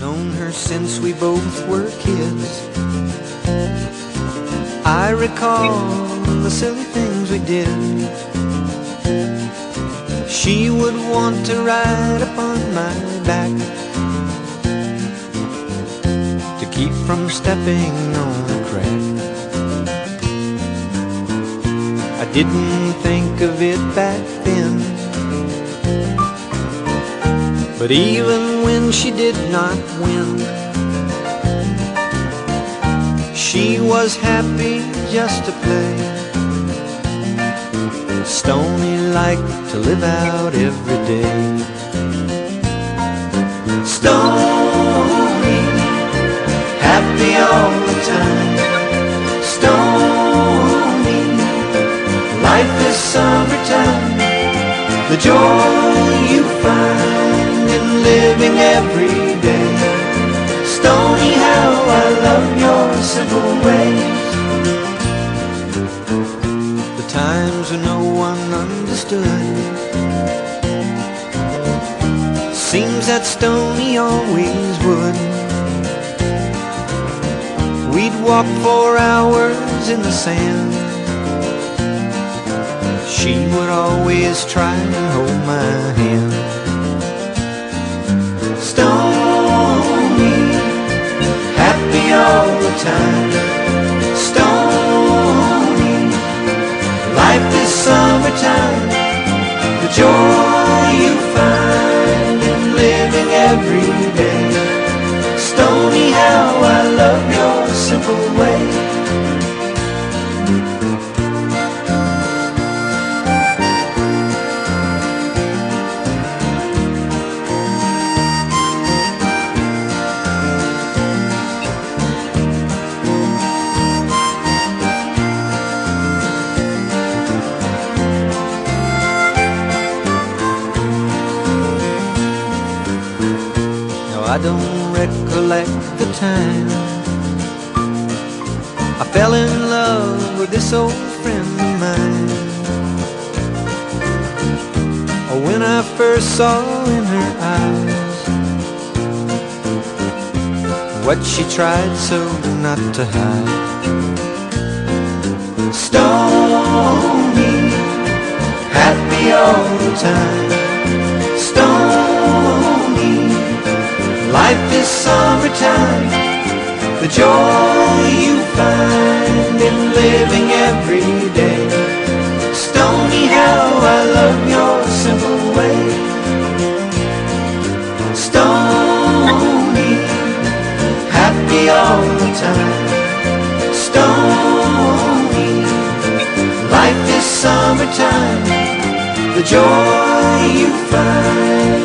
Known her since we both were kids. I recall the silly things we did. She would want to ride upon my back to keep from stepping on a crack. I didn't think of it back then. But even when she did not win, she was happy just to play. Stoney liked to live out every day. Stoney, every day. Stoney, how I love your simple ways. The times when no one understood. Seems that Stoney always would. We'd walk for hours in the sand. She would always try and hold my hand. All time. Stoney, life is summertime. The joy I don't recollect the time. I fell in love with this old friend of mine. Or when I first saw in her eyes What she tried so not to hide. Stoney, happy all the time life is summertime The joy you find in living every day. Stoney, how I love your simple way. Stoney, happy all the time. Stoney, life is summertime The joy you find